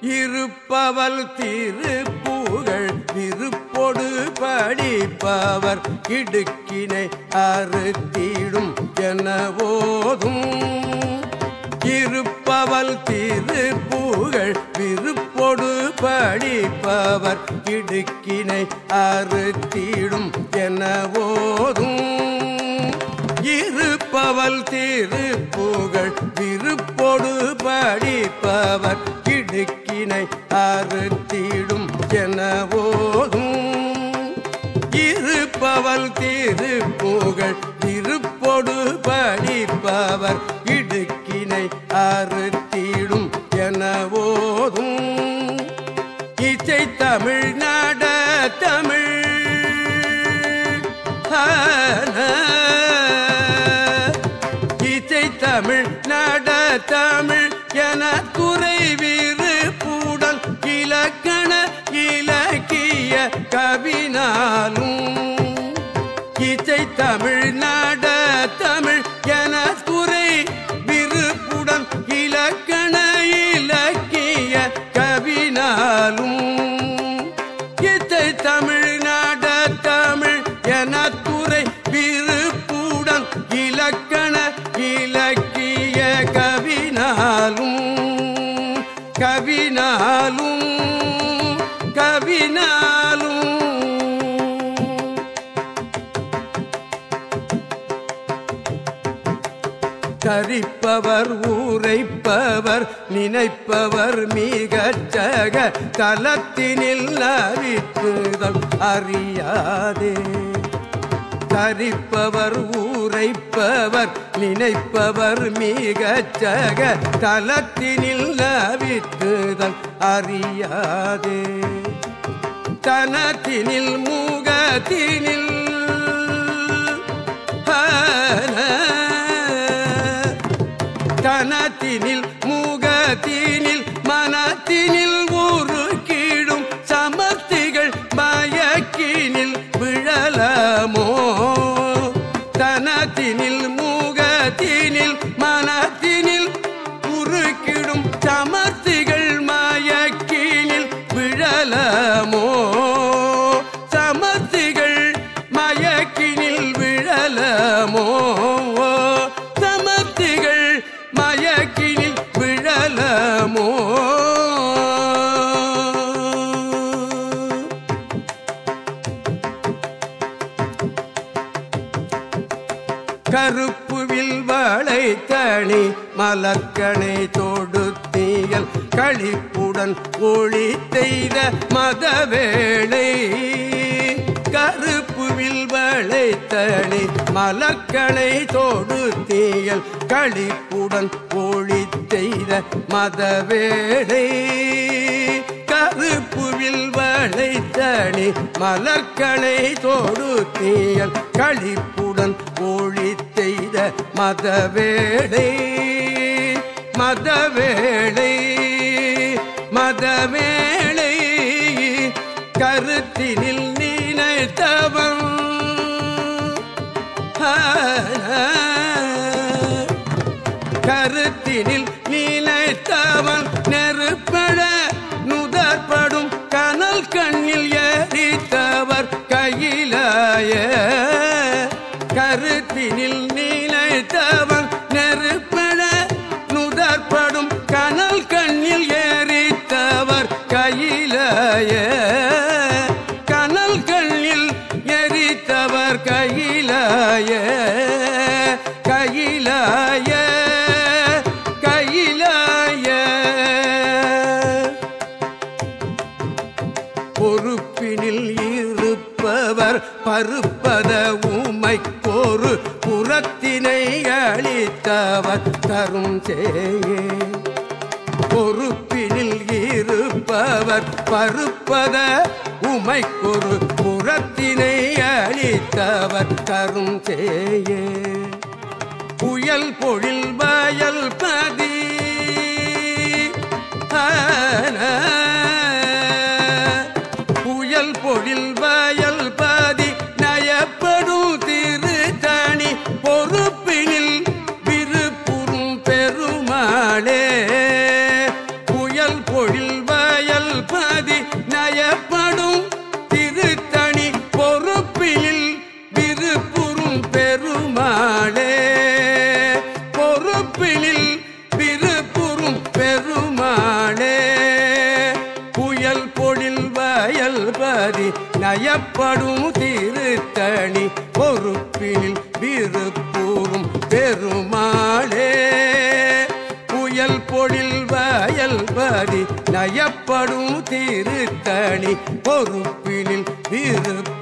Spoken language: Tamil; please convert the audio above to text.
இருப்பவள் திருப்புகழ் விருப்பொடு படிப்பவர் கிடுக்கினை அறுத்திடும் எனவோதும். இருப்பவள் திருப்புகழ் விருப்பொடு படிப்பவர் கிடுக்கினை அறுத்திடும் எனவோதும். இருப்பவள் திருப்புகழ் விருப்பொடு படிப்பவர் இருப்பவல் திருப்புகழ் திருப்பொடு படிப்பவர் இடுக்கினை அறுத்திடும் எனவோதும் இசை தமிழ்நாட தமிழ். இசை தமிழ் நாட தமிழ் என குறைவீறு பூடன் இலக்கண இலக்கிய கவினாலும் இசை தமிழ் நாட தமிழ் என குறை விருப்புடன் இலக்கண இலக்கிய கவினாலும். இசை தமிழ் நாட தமிழ் என துறை விருப்புடன் இலக்கண இலக்கிய கவினாலும். கவினாலும் கவினா கரிப்பவர் ஊரைப்பவர் நினைப்பவர் மிகச்சக தலத்தினில் அறித்துதல் அறியாதே. கரிப்பவர் ஊரைப்பவர் நினைப்பவர் மிகச்சக தலத்தினில் அறித்துதல் அறியாதே. தனத்தினில் மூகத்தினில் மூகத்தினில் மன கருப்புவில் வளை தனி மலக்கணை தொடுத்தியல். களிப்புடன் ஒளி தெய்த மதவேளை. கருப்புவில் வளை தனி மலக்கணை தொடுத்தியல். களிப்புடன் ஒளி செய்த மதவேளை. கருப்புவில் வளைத்தணி மலர்களை தொடுத்தியல். களிப்புடன் ஒளி மதவேளை மதவேளை மதவேளை கருத்தினில் நினைத்தவன். கருத்தினில் நினைத்தவன். நினைத்தவன் நெருப்பட நுதற்படும் கனல் கண்ணில் எரித்தவர் கையிலாய. கனல் கண்ணில் எரித்தவர் கையிலாய. கையிலாய. கையிலாய. பொறுப்பினில் இருப்பவர் பருப்பத ஒரு புறத்தினை அளித்தவர் தரும் செய்யே பொறுப்பினில் இருப்பவர் பருப்பத உமைக்கொரு புறத்தினை அளித்தவர் தரும் செய்யே புயல் பொழில் பதி நயப்படும் திருத்தணி பொறுப்பில் விருப்புறும் பெருமாளே. பொறுப்பில் விருப்புறும் பெருமாளே. புயல் பொழில் வயல் பதி நயப்படும் திருத்தணி பொறுப்பில் விருப்புறும் பெருமாளே. புயல் பொழில் வயல் பதி நயப்படும் திருத்தணி பொறுப்பினில் விருப்ப